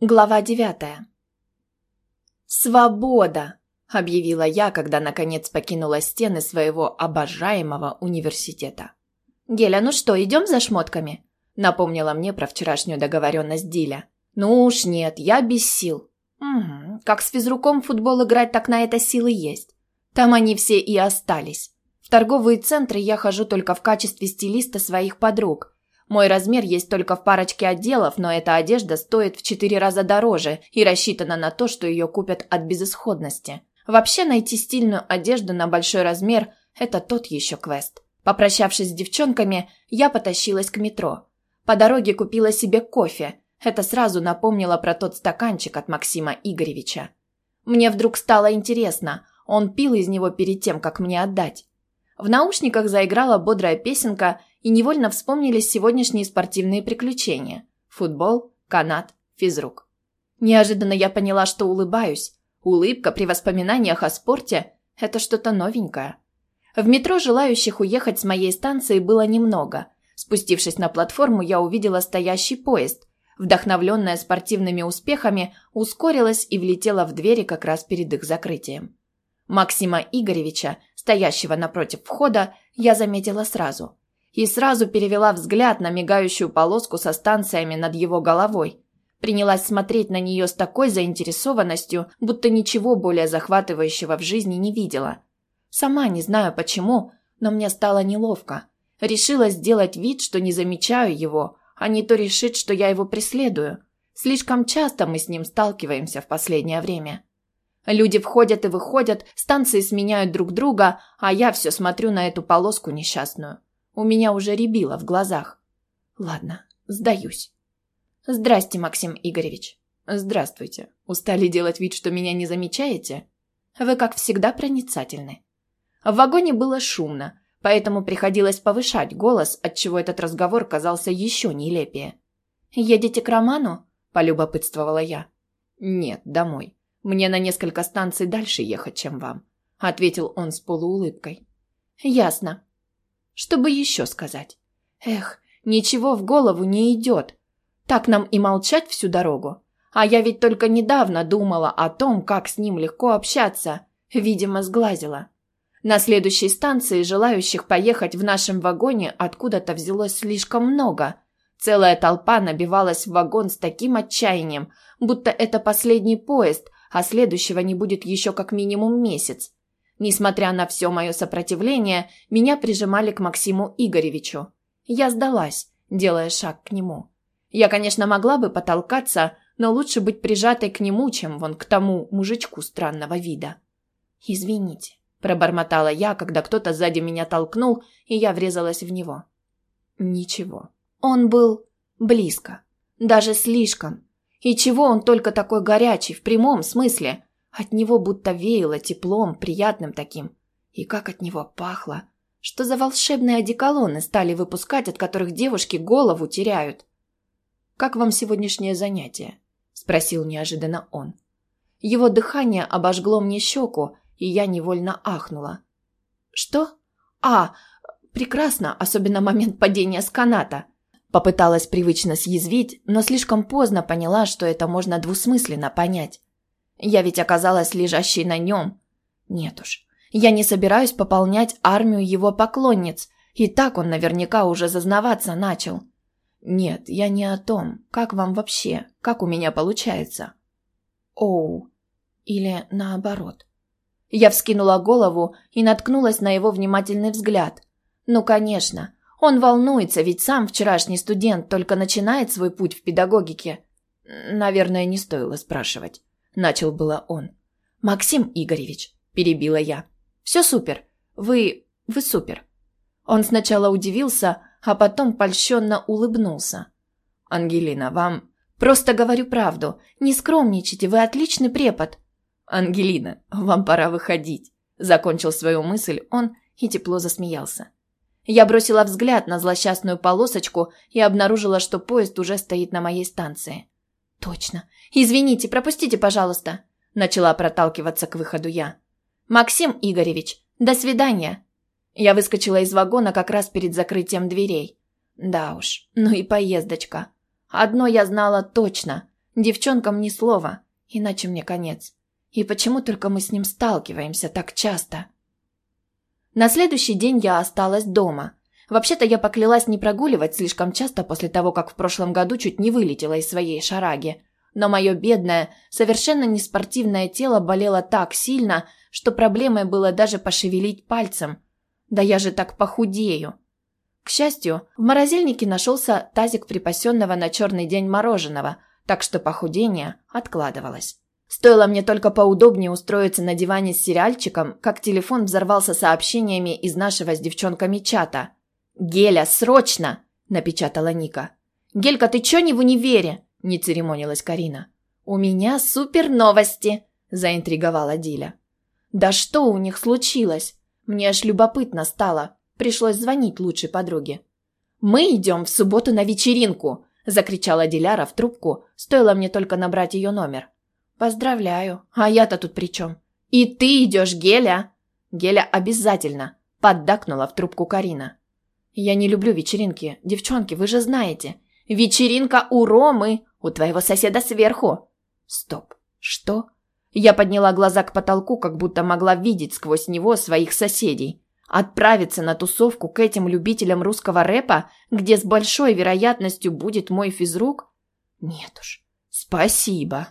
Глава девятая. «Свобода!» – объявила я, когда наконец покинула стены своего обожаемого университета. «Геля, ну что, идем за шмотками?» – напомнила мне про вчерашнюю договоренность Диля. «Ну уж нет, я без сил». «Угу, как с физруком футбол играть, так на это силы есть. Там они все и остались. В торговые центры я хожу только в качестве стилиста своих подруг – мой размер есть только в парочке отделов, но эта одежда стоит в четыре раза дороже и рассчитана на то, что ее купят от безысходности. Вообще найти стильную одежду на большой размер – это тот еще квест. Попрощавшись с девчонками, я потащилась к метро. По дороге купила себе кофе. Это сразу напомнило про тот стаканчик от Максима Игоревича. Мне вдруг стало интересно, он пил из него перед тем, как мне отдать. В наушниках заиграла бодрая песенка, и невольно вспомнились сегодняшние спортивные приключения. Футбол, канат, физрук. Неожиданно я поняла, что улыбаюсь. Улыбка при воспоминаниях о спорте – это что-то новенькое. В метро желающих уехать с моей станции было немного. Спустившись на платформу, я увидела стоящий поезд. Вдохновленная спортивными успехами, ускорилась и влетела в двери как раз перед их закрытием. Максима Игоревича, стоящего напротив входа, я заметила сразу. И сразу перевела взгляд на мигающую полоску со станциями над его головой. Принялась смотреть на нее с такой заинтересованностью, будто ничего более захватывающего в жизни не видела. Сама не знаю почему, но мне стало неловко. Решила сделать вид, что не замечаю его, а не то решить, что я его преследую. Слишком часто мы с ним сталкиваемся в последнее время. Люди входят и выходят, станции сменяют друг друга, а я все смотрю на эту полоску несчастную. У меня уже рябило в глазах. Ладно, сдаюсь. Здрасте, Максим Игоревич. Здравствуйте. Устали делать вид, что меня не замечаете? Вы, как всегда, проницательны. В вагоне было шумно, поэтому приходилось повышать голос, отчего этот разговор казался еще нелепее. «Едете к Роману?» – полюбопытствовала я. «Нет, домой. Мне на несколько станций дальше ехать, чем вам», — ответил он с полуулыбкой. «Ясно. Что бы еще сказать? Эх, ничего в голову не идет. Так нам и молчать всю дорогу. А я ведь только недавно думала о том, как с ним легко общаться. Видимо, сглазила. На следующей станции желающих поехать в нашем вагоне откуда-то взялось слишком много. Целая толпа набивалась в вагон с таким отчаянием, будто это последний поезд, а следующего не будет еще как минимум месяц. Несмотря на все мое сопротивление, меня прижимали к Максиму Игоревичу. Я сдалась, делая шаг к нему. Я, конечно, могла бы потолкаться, но лучше быть прижатой к нему, чем вон к тому мужичку странного вида. «Извините», – пробормотала я, когда кто-то сзади меня толкнул, и я врезалась в него. Ничего. Он был близко. Даже слишком. И чего он только такой горячий, в прямом смысле? От него будто веяло теплом, приятным таким. И как от него пахло. Что за волшебные одеколоны стали выпускать, от которых девушки голову теряют? «Как вам сегодняшнее занятие?» – спросил неожиданно он. Его дыхание обожгло мне щеку, и я невольно ахнула. «Что? А, прекрасно, особенно момент падения с каната. Попыталась привычно съязвить, но слишком поздно поняла, что это можно двусмысленно понять. Я ведь оказалась лежащей на нем. Нет уж, я не собираюсь пополнять армию его поклонниц, и так он наверняка уже зазнаваться начал. Нет, я не о том. Как вам вообще? Как у меня получается? Оу. Или наоборот. Я вскинула голову и наткнулась на его внимательный взгляд. Ну, конечно, он волнуется, ведь сам вчерашний студент только начинает свой путь в педагогике. Наверное, не стоило спрашивать. Начал было он. Максим Игоревич, перебила я. Все супер. Вы... вы супер. Он сначала удивился, а потом польщенно улыбнулся. «Ангелина, вам...» «Просто говорю правду. Не скромничайте, вы отличный препод». «Ангелина, вам пора выходить», — закончил свою мысль он и тепло засмеялся. Я бросила взгляд на злосчастную полосочку и обнаружила, что поезд уже стоит на моей станции. «Точно. Извините, пропустите, пожалуйста», – начала проталкиваться к выходу я. «Максим Игоревич, до свидания». Я выскочила из вагона как раз перед закрытием дверей. Да уж, ну и поездочка. Одно я знала точно. Девчонкам ни слова, иначе мне конец. И почему только мы с ним сталкиваемся так часто? На следующий день я осталась дома. Вообще-то я поклялась не прогуливать слишком часто после того, как в прошлом году чуть не вылетела из своей шараги. Но мое бедное, совершенно неспортивное тело болело так сильно, что проблемой было даже пошевелить пальцем. Да я же так похудею. К счастью, в морозильнике нашелся тазик припасенного на черный день мороженого, так что похудение откладывалось. Стоило мне только поудобнее устроиться на диване с сериальчиком, как телефон взорвался сообщениями из нашего с девчонками чата. «Геля, срочно!» – напечатала Ника. «Гелька, ты чё не в универе?» – не церемонилась Карина. «У меня супер новости!» – заинтриговала Диля. «Да что у них случилось? Мне аж любопытно стало. Пришлось звонить лучшей подруге. «Мы идем в субботу на вечеринку!» – закричала Диляра в трубку, стоило мне только набрать ее номер. «Поздравляю. А я-то тут при чем?» «И ты идешь, Геля?» «Геля обязательно», – поддакнула в трубку Карина. «Я не люблю вечеринки. Девчонки, вы же знаете. Вечеринка у Ромы, у твоего соседа сверху». «Стоп. Что?» Я подняла глаза к потолку, как будто могла видеть сквозь него своих соседей. Отправиться на тусовку к этим любителям русского рэпа, где с большой вероятностью будет мой физрук? Нет уж. Спасибо.